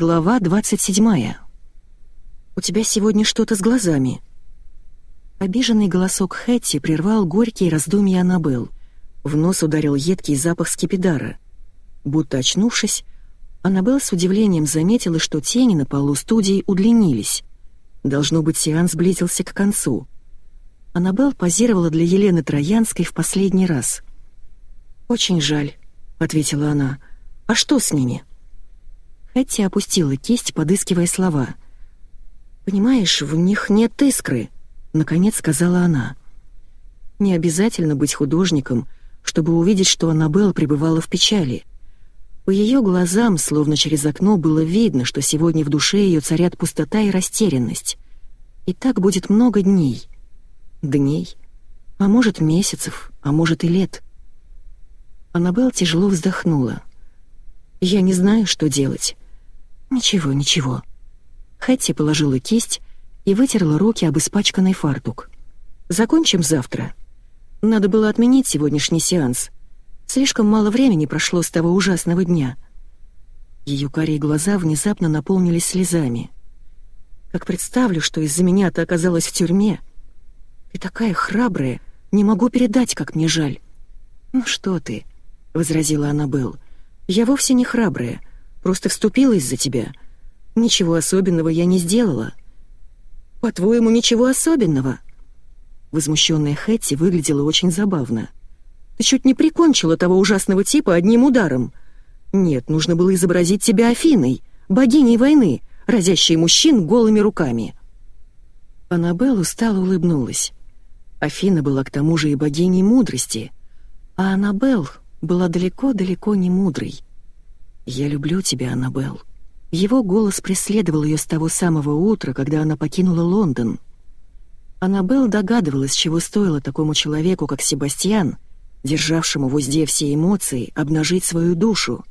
Глава 27. «У тебя сегодня что-то с глазами». Обиженный голосок Хэтти прервал горькие раздумья Аннабелл. В нос ударил едкий запах скипидара. Будто очнувшись, Аннабелл с удивлением заметила, что тени на полу студии удлинились. Должно быть, сеанс близился к концу. Аннабелл позировала для Елены Троянской в последний раз. «Очень жаль», — ответила она. «А что с ними?» Хэтти опустила кисть, подыскивая слова. «Понимаешь, в них нет искры», — наконец сказала она. «Не обязательно быть художником, чтобы увидеть, что Аннабелл пребывала в печали. По ее глазам, словно через окно, было видно, что сегодня в душе ее царят пустота и растерянность. И так будет много дней. Дней. А может, месяцев, а может и лет». Аннабелл тяжело вздохнула. «Я не знаю, что делать». «Ничего, ничего». Хэтти положила кисть и вытерла руки об испачканный фартук. «Закончим завтра. Надо было отменить сегодняшний сеанс. Слишком мало времени прошло с того ужасного дня». Ее карие глаза внезапно наполнились слезами. «Как представлю, что из-за меня ты оказалась в тюрьме. Ты такая храбрая, не могу передать, как мне жаль». «Ну что ты?» — возразила Аннабелл. «Я вовсе не храбрая, просто вступилась за тебя. Ничего особенного я не сделала». «По-твоему, ничего особенного?» Возмущенная Хэтти выглядела очень забавно. «Ты чуть не прикончила того ужасного типа одним ударом. Нет, нужно было изобразить тебя Афиной, богиней войны, разящей мужчин голыми руками». Аннабелл устало улыбнулась. Афина была к тому же и богиней мудрости, а Аннабелл была далеко-далеко не мудрой. «Я люблю тебя, Аннабелл». Его голос преследовал ее с того самого утра, когда она покинула Лондон. Аннабелл догадывалась, чего стоило такому человеку, как Себастьян, державшему в узде все эмоции, обнажить свою душу.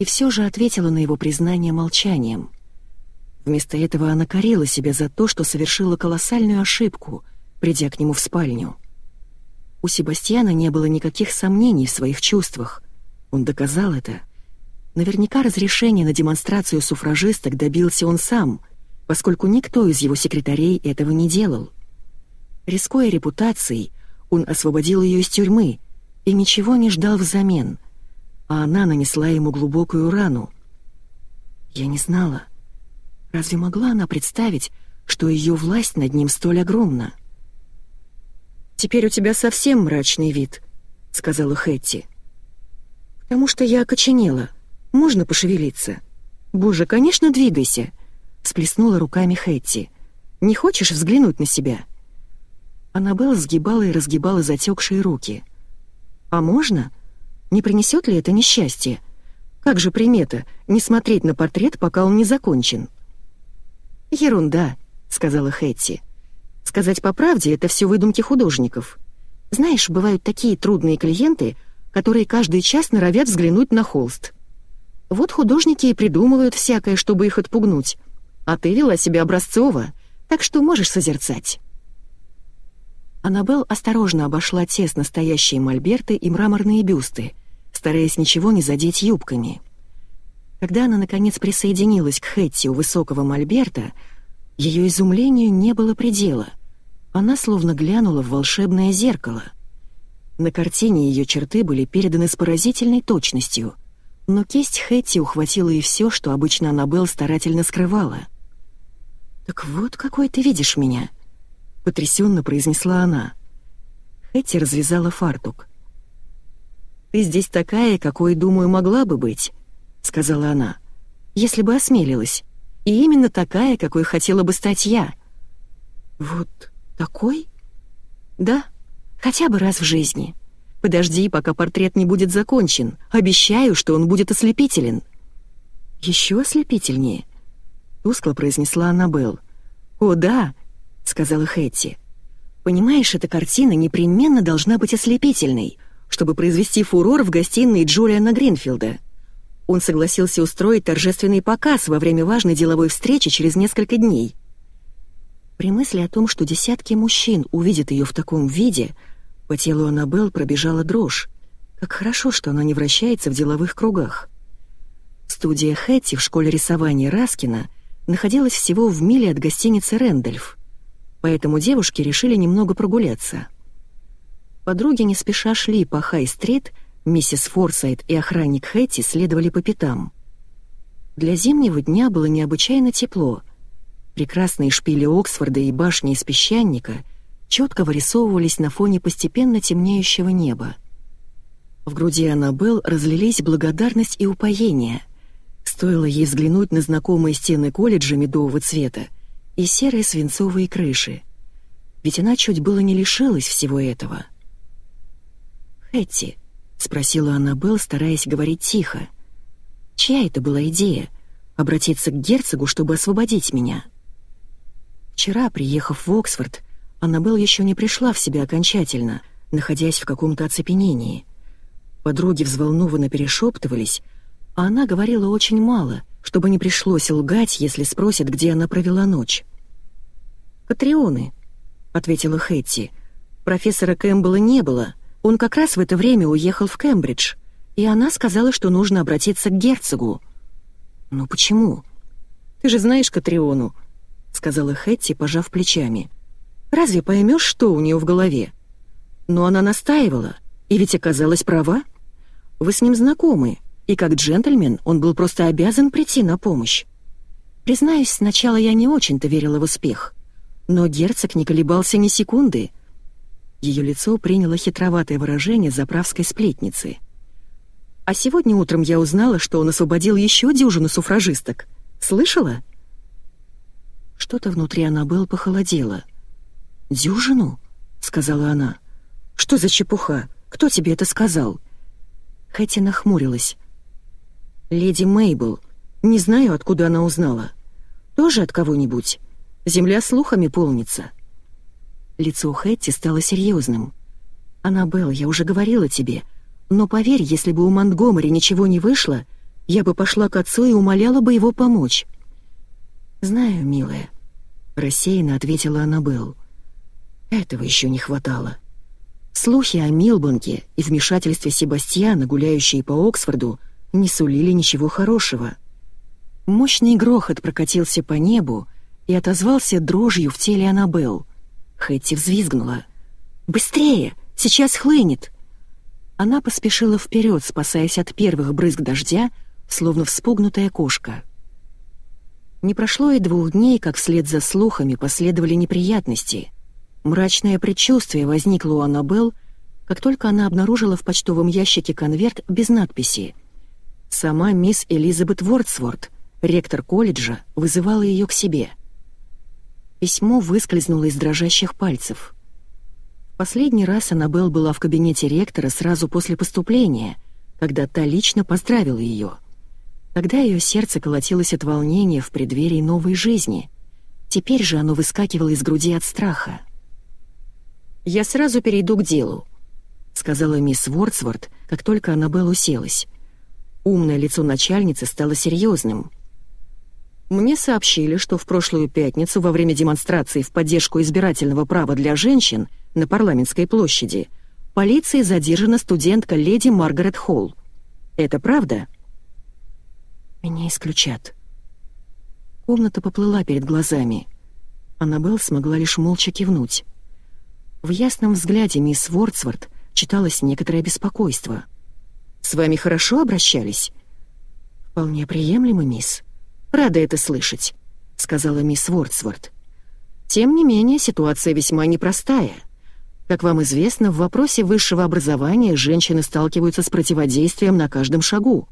И все же ответила на его признание молчанием. Вместо этого она корила себя за то, что совершила колоссальную ошибку, придя к нему в спальню. У Себастьяна не было никаких сомнений в своих чувствах. Он доказал это. Наверняка разрешение на демонстрацию суфражисток добился он сам, поскольку никто из его секретарей этого не делал. Рискуя репутацией, он освободил ее из тюрьмы и ничего не ждал взамен, а она нанесла ему глубокую рану. Я не знала. Разве могла она представить, что ее власть над ним столь огромна? «Теперь у тебя совсем мрачный вид», — сказала Хэтти. «Потому что я окоченела. Можно пошевелиться?» «Боже, конечно, двигайся», — сплеснула руками Хэтти. «Не хочешь взглянуть на себя?» Аннабелл сгибала и разгибала затекшие руки. «А можно? Не принесет ли это несчастье? Как же примета не смотреть на портрет, пока он не закончен?» «Ерунда», — сказала Хэтти. Сказать по правде, это все выдумки художников. Знаешь, бывают такие трудные клиенты, которые каждый час норовят взглянуть на холст. Вот художники и придумывают всякое, чтобы их отпугнуть. А ты вела себя образцово, так что можешь созерцать. Аннабелл осторожно обошла тесно стоящие мольберты и мраморные бюсты, стараясь ничего не задеть юбками. Когда она, наконец, присоединилась к Хэтти у высокого мольберта, ее изумлению не было предела. Она словно глянула в волшебное зеркало. На картине ее черты были переданы с поразительной точностью, но кисть Хэтти ухватила и все, что обычно Аннабелл старательно скрывала. «Так вот какой ты видишь меня», — потрясенно произнесла она. Хэтти развязала фартук. «Ты здесь такая, какой, думаю, могла бы быть», — сказала она, — «если бы осмелилась, и именно такая, какой хотела бы стать я». «Вот «Такой?» «Да, хотя бы раз в жизни. Подожди, пока портрет не будет закончен. Обещаю, что он будет ослепителен». «Еще ослепительнее?» — тускло произнесла Аннабелл. «О, да», — сказала Хэтти. «Понимаешь, эта картина непременно должна быть ослепительной, чтобы произвести фурор в гостиной Джулиана Гринфилда. Он согласился устроить торжественный показ во время важной деловой встречи через несколько дней. При мысли о том, что десятки мужчин увидят ее в таком виде, по телу Аннабелл пробежала дрожь. Как хорошо, что она не вращается в деловых кругах. Студия Хэтти в школе рисования Раскина находилась всего в миле от гостиницы «Рэндольф», поэтому девушки решили немного прогуляться. Подруги не спеша шли по Хай-стрит, миссис Форсайт и охранник Хэтти следовали по пятам. Для зимнего дня было необычайно тепло. Прекрасные шпили Оксфорда и башни из песчаника четко вырисовывались на фоне постепенно темнеющего неба. В груди Аннабелл разлились благодарность и упоение. Стоило ей взглянуть на знакомые стены колледжа медового цвета и серые свинцовые крыши. Ведь она чуть было не лишилась всего этого. «Хэтти», — спросила Аннабелл, стараясь говорить тихо, — «чья это была идея — обратиться к герцогу, чтобы освободить меня?» Вчера, приехав в Оксфорд, Аннабелл еще не пришла в себя окончательно, находясь в каком-то оцепенении. Подруги взволнованно перешептывались, а она говорила очень мало, чтобы не пришлось лгать, если спросят, где она провела ночь. «Катрионы», — ответила Хэтти. «Профессора Кэмпбелла не было. Он как раз в это время уехал в Кембридж, и она сказала, что нужно обратиться к герцогу». «Ну почему?» «Ты же знаешь Катриону», — сказала Хэтти, пожав плечами. «Разве поймешь, что у нее в голове?» Но она настаивала, и ведь оказалась права. Вы с ним знакомы, и как джентльмен он был просто обязан прийти на помощь. Признаюсь, сначала я не очень-то верила в успех, но герцог не колебался ни секунды. Ее лицо приняло хитроватое выражение заправской сплетницы. А сегодня утром я узнала, что он освободил еще дюжину суфражисток. Слышала? Что-то внутри Аннабелл похолодело. «Дюжину?» — сказала она. «Что за чепуха? Кто тебе это сказал?» Хэти нахмурилась. «Леди Мейбл. Не знаю, откуда она узнала. Тоже от кого-нибудь? Земля слухами полнится». Лицо Хэтти стало серьезным. «Аннабелл, я уже говорила тебе, но поверь, если бы у Монтгомери ничего не вышло, я бы пошла к отцу и умоляла бы его помочь». «Знаю, милая», — рассеянно ответила Аннабелл. «Этого еще не хватало». Слухи о Милбанке и вмешательстве Себастьяна, гуляющие по Оксфорду, не сулили ничего хорошего. Мощный грохот прокатился по небу и отозвался дрожью в теле Аннабелл. Хэтти взвизгнула. «Быстрее! Сейчас хлынет!» Она поспешила вперед, спасаясь от первых брызг дождя, словно вспугнутая кошка. Не прошло и двух дней, как вслед за слухами последовали неприятности — Мрачное предчувствие возникло у Аннабелл, как только она обнаружила в почтовом ящике конверт без надписи. Сама мисс Элизабет Вордсворт, ректор колледжа, вызывала ее к себе. Письмо выскользнуло из дрожащих пальцев. Последний раз Аннабелл была в кабинете ректора сразу после поступления, когда та лично поздравила ее. Тогда ее сердце колотилось от волнения в преддверии новой жизни. Теперь же оно выскакивало из груди от страха. «Я сразу перейду к делу», — сказала мисс Вордсворт, как только Аннабелл уселась. Умное лицо начальницы стало серьезным. «Мне сообщили, что в прошлую пятницу во время демонстрации в поддержку избирательного права для женщин на парламентской площади полицией задержана студентка леди Маргарет Холл. Это правда?» «Меня исключат». Комната поплыла перед глазами. Аннабелл смогла лишь молча кивнуть. В ясном взгляде мисс Вордсворт читалось некоторое беспокойство. «С вами хорошо обращались?» «Вполне приемлемо, мисс. Рада это слышать», — сказала мисс Вордсворт. «Тем не менее, ситуация весьма непростая. Как вам известно, в вопросе высшего образования женщины сталкиваются с противодействием на каждом шагу.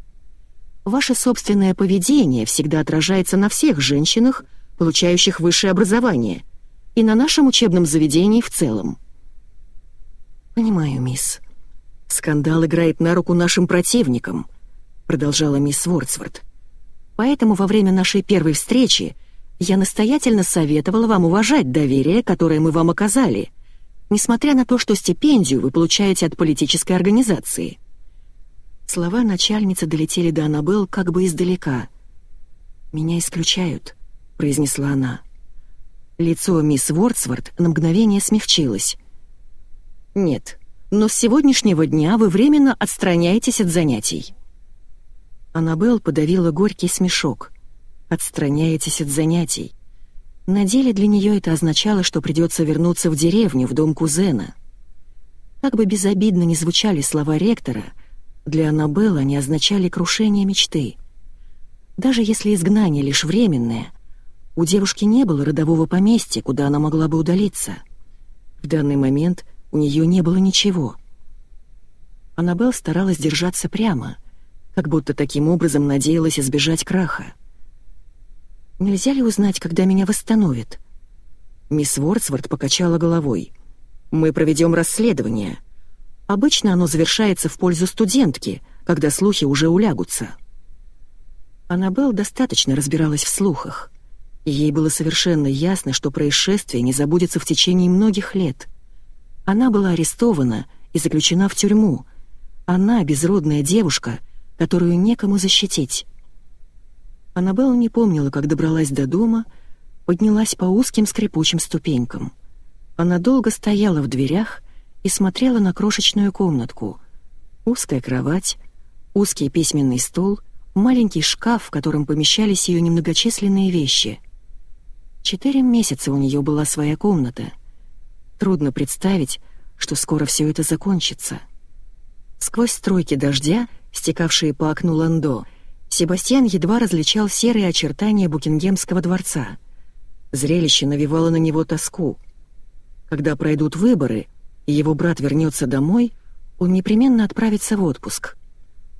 Ваше собственное поведение всегда отражается на всех женщинах, получающих высшее образование — и на нашем учебном заведении в целом. «Понимаю, мисс. Скандал играет на руку нашим противникам», — продолжала мисс Вордсворт. «Поэтому во время нашей первой встречи я настоятельно советовала вам уважать доверие, которое мы вам оказали, несмотря на то, что стипендию вы получаете от политической организации». Слова начальницы долетели до Аннабелл как бы издалека. «Меня исключают», — произнесла она. Лицо мисс Вордсворт на мгновение смягчилось. «Нет, но с сегодняшнего дня вы временно отстраняетесь от занятий». Аннабелл подавила горький смешок. «Отстраняетесь от занятий». На деле для нее это означало, что придется вернуться в деревню, в дом кузена. Как бы безобидно ни звучали слова ректора, для Аннабелл они означали крушение мечты. Даже если изгнание лишь временное, у девушки не было родового поместья, куда она могла бы удалиться. В данный момент у нее не было ничего. Аннабелл старалась держаться прямо, как будто таким образом надеялась избежать краха. Нельзя ли узнать, когда меня восстановят?» Мисс Вордсворт покачала головой. «Мы проведем расследование. Обычно оно завершается в пользу студентки, когда слухи уже улягутся». Аннабелл достаточно разбиралась в слухах. Ей было совершенно ясно, что происшествие не забудется в течение многих лет. Она была арестована и заключена в тюрьму. Она — безродная девушка, которую некому защитить. Аннабелла не помнила, как добралась до дома, поднялась по узким скрипучим ступенькам. Она долго стояла в дверях и смотрела на крошечную комнатку. Узкая кровать, узкий письменный стол, маленький шкаф, в котором помещались ее немногочисленные вещи. Четыре месяца у нее была своя комната. Трудно представить, что скоро все это закончится. Сквозь стройки дождя, стекавшие по окну Ландо, Себастьян едва различал серые очертания Букингемского дворца. Зрелище навевало на него тоску. Когда пройдут выборы, и его брат вернется домой, он непременно отправится в отпуск.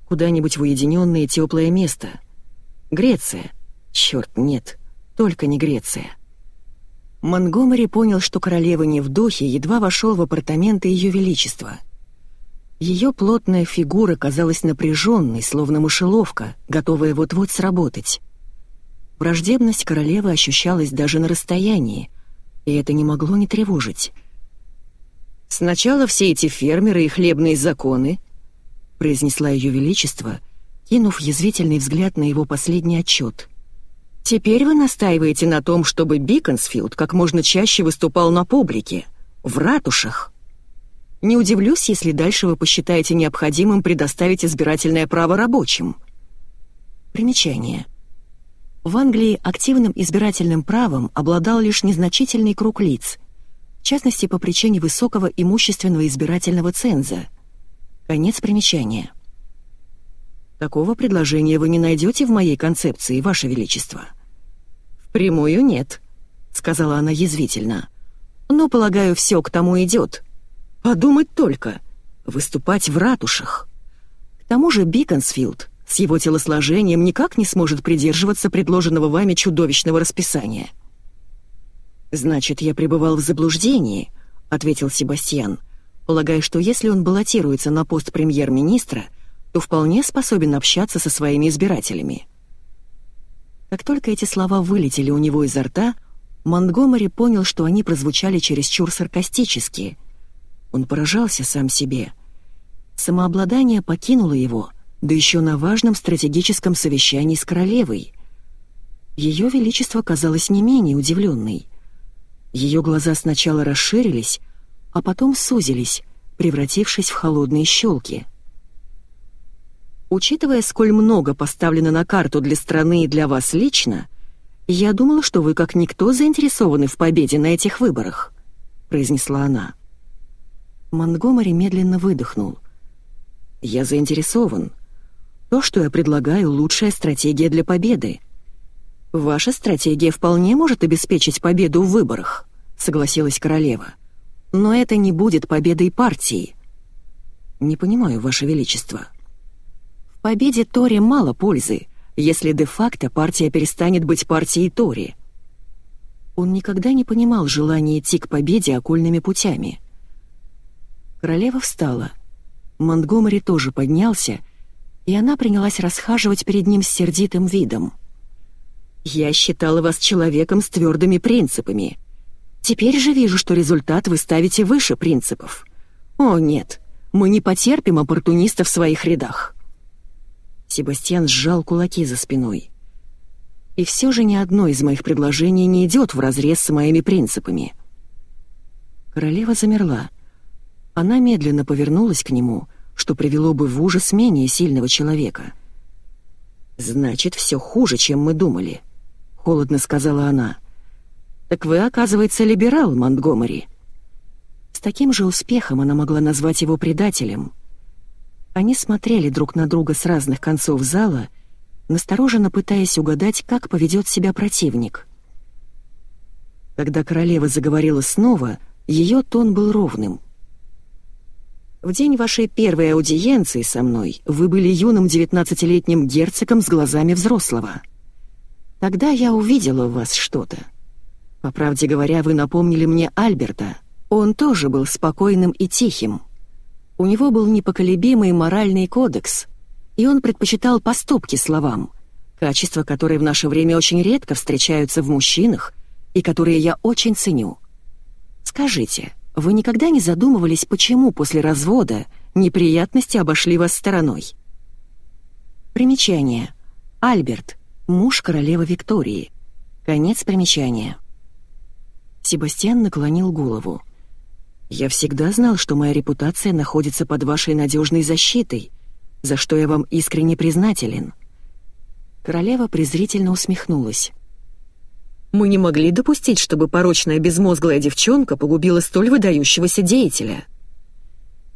Куда-нибудь в уединенное теплое место. Греция. Черт, нет, только не Греция. Монгомери понял, что королева не в духе, едва вошел в апартаменты Ее Величества — ее плотная фигура казалась напряженной, словно мышеловка, готовая вот-вот сработать. Враждебность королевы ощущалась даже на расстоянии, и это не могло не тревожить. «Сначала все эти фермеры и хлебные законы», — произнесла Ее Величество, кинув язвительный взгляд на его последний отчет. «Теперь вы настаиваете на том, чтобы Биконсфилд как можно чаще выступал на публике, в ратушах». Не удивлюсь, если дальше вы посчитаете необходимым предоставить избирательное право рабочим. Примечание. В Англии активным избирательным правом обладал лишь незначительный круг лиц, в частности по причине высокого имущественного избирательного ценза. Конец примечания. Такого предложения вы не найдете в моей концепции, Ваше Величество. Впрямую нет, сказала она язвительно. Но, полагаю, все к тому идет. Подумать только, выступать в ратушах. К тому же Биконсфилд с его телосложением никак не сможет придерживаться предложенного вами чудовищного расписания. «Значит, я пребывал в заблуждении», — ответил Себастьян, полагая, что если он баллотируется на пост премьер-министра, то вполне способен общаться со своими избирателями. Как только эти слова вылетели у него изо рта, Монтгомери понял, что они прозвучали чересчур саркастически — он поражался сам себе. Самообладание покинуло его, да еще на важном стратегическом совещании с королевой. Ее величество казалось не менее удивленной. Ее глаза сначала расширились, а потом сузились, превратившись в холодные щелки. «Учитывая, сколь много поставлено на карту для страны и для вас лично, я думала, что вы как никто заинтересованы в победе на этих выборах», — произнесла она. Монгомери медленно выдохнул. «Я заинтересован. То, что я предлагаю, лучшая стратегия для победы. Ваша стратегия вполне может обеспечить победу в выборах», — согласилась королева. «Но это не будет победой партии». «Не понимаю, Ваше Величество». «В победе Тори мало пользы, если де-факто партия перестанет быть партией Тори». Он никогда не понимал желания идти к победе окольными путями — Королева встала. Монтгомери тоже поднялся, и она принялась расхаживать перед ним с сердитым видом. «Я считала вас человеком с твердыми принципами. Теперь же вижу, что результат вы ставите выше принципов. О, нет, мы не потерпим оппортунистов в своих рядах». Себастьян сжал кулаки за спиной. «И все же ни одно из моих предложений не идет вразрез с моими принципами». Королева замерла. Она медленно повернулась к нему, что привело бы в ужас менее сильного человека. «Значит, все хуже, чем мы думали», — холодно сказала она. «Так вы, оказывается, либерал, Монтгомери». С таким же успехом она могла назвать его предателем. Они смотрели друг на друга с разных концов зала, настороженно пытаясь угадать, как поведет себя противник. Когда королева заговорила снова, ее тон был ровным. «В день вашей первой аудиенции со мной вы были юным девятнадцатилетним герцогом с глазами взрослого. Тогда я увидела в вас что-то. По правде говоря, вы напомнили мне Альберта. Он тоже был спокойным и тихим. У него был непоколебимый моральный кодекс, и он предпочитал поступки словам, качества, которые в наше время очень редко встречаются в мужчинах и которые я очень ценю. Скажите, вы никогда не задумывались, почему после развода неприятности обошли вас стороной? Примечание. Альберт, муж королевы Виктории. Конец примечания. Себастьян наклонил голову. «Я всегда знал, что моя репутация находится под вашей надежной защитой, за что я вам искренне признателен». Королева презрительно усмехнулась. Мы не могли допустить, чтобы порочная безмозглая девчонка погубила столь выдающегося деятеля.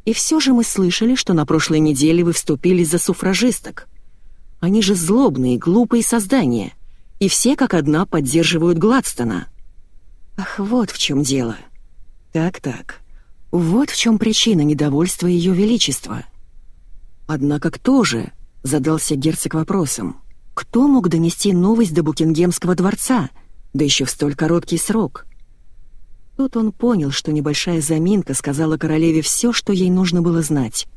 И все же мы слышали, что на прошлой неделе вы вступили за суфражисток. Они же злобные, глупые создания, и все как одна поддерживают Гладстона. Ах, вот в чем дело. Так-так, вот в чем причина недовольства Ее Величества. Однако кто же, задался герцог вопросом, кто мог донести новость до Букингемского дворца — да еще в столь короткий срок. Тут он понял, что небольшая заминка сказала королеве все, что ей нужно было знать.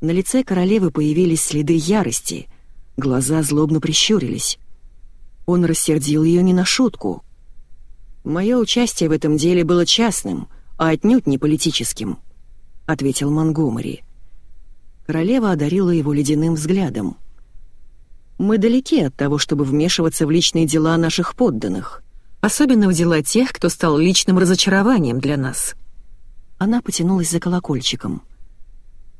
На лице королевы появились следы ярости, глаза злобно прищурились. Он рассердил ее не на шутку. «Мое участие в этом деле было частным, а отнюдь не политическим», — ответил Монгомери. Королева одарила его ледяным взглядом. Мы далеки от того, чтобы вмешиваться в личные дела наших подданных, особенно в дела тех, кто стал личным разочарованием для нас». Она потянулась за колокольчиком.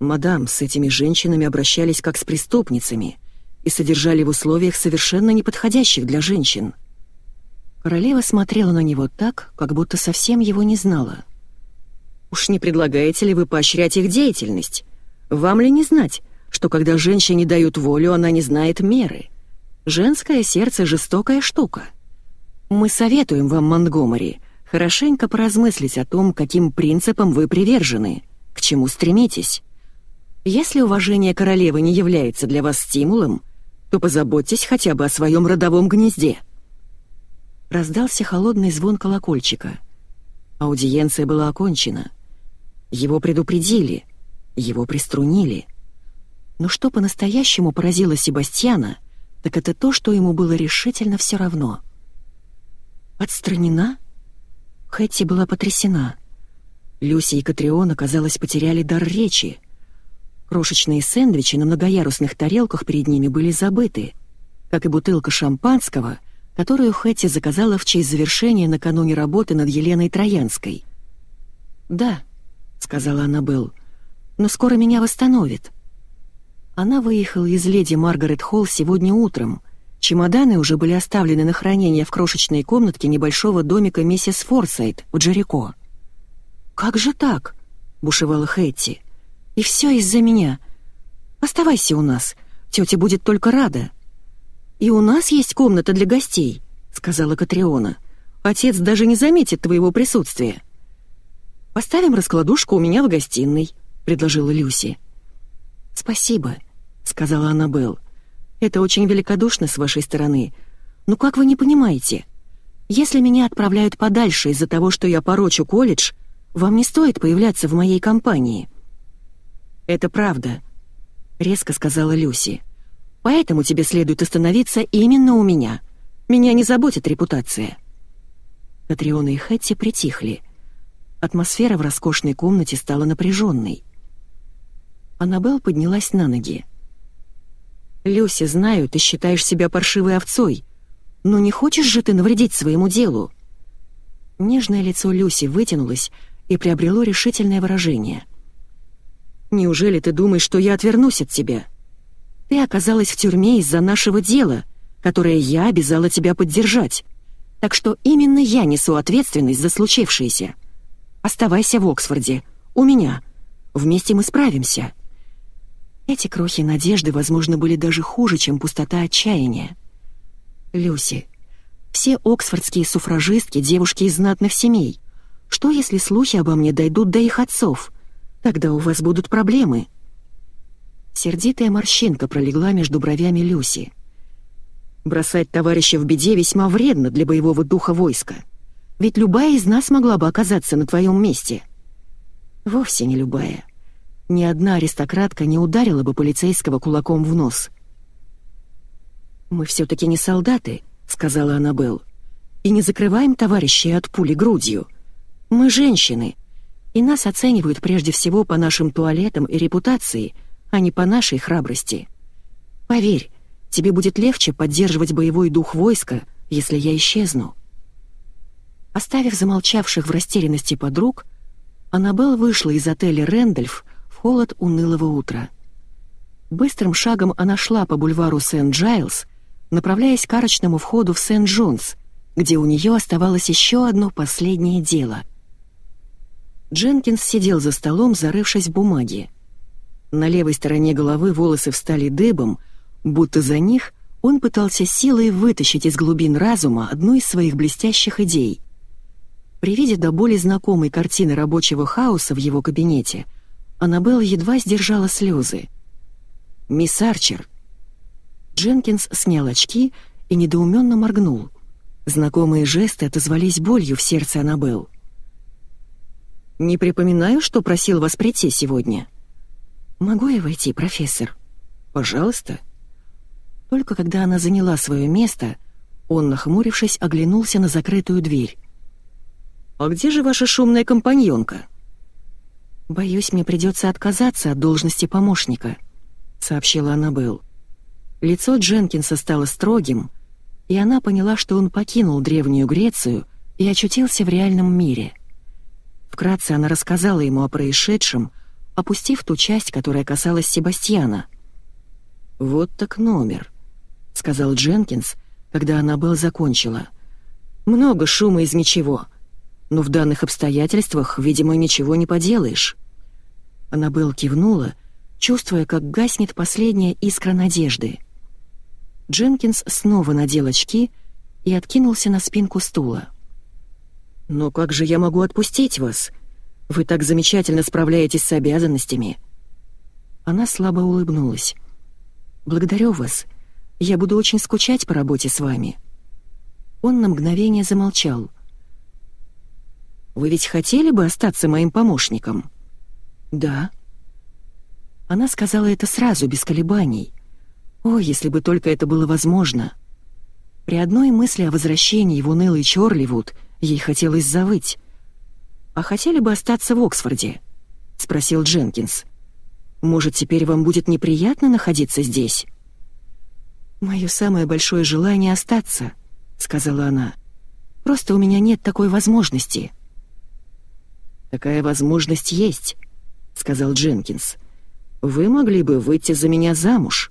«Мадам, с этими женщинами обращались как с преступницами и содержали в условиях совершенно неподходящих для женщин». Королева смотрела на него так, как будто совсем его не знала. «Уж не предлагаете ли вы поощрять их деятельность? Вам ли не знать, что когда женщине дают волю, она не знает меры. Женское сердце — жестокая штука. Мы советуем вам, Монгомери, хорошенько поразмыслить о том, каким принципам вы привержены, к чему стремитесь. Если уважение королевы не является для вас стимулом, то позаботьтесь хотя бы о своем родовом гнезде». Раздался холодный звон колокольчика. Аудиенция была окончена. Его предупредили, его приструнили — но что по-настоящему поразило Себастьяна, так это то, что ему было решительно все равно. «Отстранена?» Хэтти была потрясена. Люси и Катриона, казалось, потеряли дар речи. Крошечные сэндвичи на многоярусных тарелках перед ними были забыты, как и бутылка шампанского, которую Хэтти заказала в честь завершения накануне работы над Еленой Троянской. «Да», — сказала Аннабелл, — «но скоро меня восстановит». Она выехала из леди Маргарет Холл сегодня утром. Чемоданы уже были оставлены на хранение в крошечной комнатке небольшого домика миссис Форсайт в Джерико. «Как же так?» — бушевала Хэтти. «И все из-за меня. Оставайся у нас, тетя будет только рада». «И у нас есть комната для гостей», — сказала Катриона. «Отец даже не заметит твоего присутствия». «Поставим раскладушку у меня в гостиной», — предложила Люси. «Спасибо», — сказала Аннабелл. «Это очень великодушно с вашей стороны. Но как вы не понимаете? Если меня отправляют подальше из-за того, что я порочу колледж, вам не стоит появляться в моей компании». «Это правда», — резко сказала Люси. «Поэтому тебе следует остановиться именно у меня. Меня не заботит репутация». Катриона и Хэтти притихли. Атмосфера в роскошной комнате стала напряженной. Аннабелл поднялась на ноги. «Люси, знаю, ты считаешь себя паршивой овцой, но не хочешь же ты навредить своему делу?» Нежное лицо Люси вытянулось и приобрело решительное выражение. «Неужели ты думаешь, что я отвернусь от тебя? Ты оказалась в тюрьме из-за нашего дела, которое я обязала тебя поддержать. Так что именно я несу ответственность за случившееся. Оставайся в Оксфорде, у меня. Вместе мы справимся». Эти крохи надежды, возможно, были даже хуже, чем пустота отчаяния. «Люси, все оксфордские суфражистки — девушки из знатных семей. Что, если слухи обо мне дойдут до их отцов? Тогда у вас будут проблемы». Сердитая морщинка пролегла между бровями Люси. «Бросать товарища в беде весьма вредно для боевого духа войска. Ведь любая из нас могла бы оказаться на твоем месте». «Вовсе не любая. Ни одна аристократка не ударила бы полицейского кулаком в нос». «Мы все-таки не солдаты», — сказала Аннабелл. «И не закрываем товарищей от пули грудью. Мы женщины, и нас оценивают прежде всего по нашим туалетам и репутации, а не по нашей храбрости. Поверь, тебе будет легче поддерживать боевой дух войска, если я исчезну». Оставив замолчавших в растерянности подруг, Аннабелл вышла из отеля «Рэндольф» в холод унылого утра. Быстрым шагом она шла по бульвару Сент-Джайлз, направляясь к арочному входу в Сент-Джонс, где у нее оставалось еще одно последнее дело. Дженкинс сидел за столом, зарывшись в бумаги. На левой стороне головы волосы встали дыбом, будто за них он пытался силой вытащить из глубин разума одну из своих блестящих идей. При виде до боли знакомой картины рабочего хаоса в его кабинете, Аннабелла едва сдержала слезы. «Мисс Арчер!» Дженкинс снял очки и недоуменно моргнул. Знакомые жесты отозвались болью в сердце Аннабелл. «Не припоминаю, что просил вас прийти сегодня», «Могу я войти, профессор?» «Пожалуйста». Только когда она заняла свое место, он, нахмурившись, оглянулся на закрытую дверь. «А где же ваша шумная компаньонка?» «Боюсь, мне придется отказаться от должности помощника», — сообщила Аннабелл. Лицо Дженкинса стало строгим, и она поняла, что он покинул Древнюю Грецию и очутился в реальном мире. Вкратце она рассказала ему о происшедшем, опустив ту часть, которая касалась Себастьяна. «Вот так номер», — сказал Дженкинс, когда Аннабелл закончила. «Много шума из ничего, но в данных обстоятельствах, видимо, ничего не поделаешь». Аннабелл кивнула, чувствуя, как гаснет последняя искра надежды. Дженкинс снова надел очки и откинулся на спинку стула. «Но как же я могу отпустить вас?» Вы так замечательно справляетесь с обязанностями». Она слабо улыбнулась. «Благодарю вас. Я буду очень скучать по работе с вами». Он на мгновение замолчал. «Вы ведь хотели бы остаться моим помощником?» «Да». Она сказала это сразу, без колебаний. О, если бы только это было возможно. При одной мысли о возвращении в унылый Чорливуд ей хотелось завыть. «А хотели бы остаться в Оксфорде?» — спросил Дженкинс. «Может, теперь вам будет неприятно находиться здесь?» «Мое самое большое желание остаться», — сказала она. «Просто у меня нет такой возможности». «Такая возможность есть», — сказал Дженкинс. «Вы могли бы выйти за меня замуж».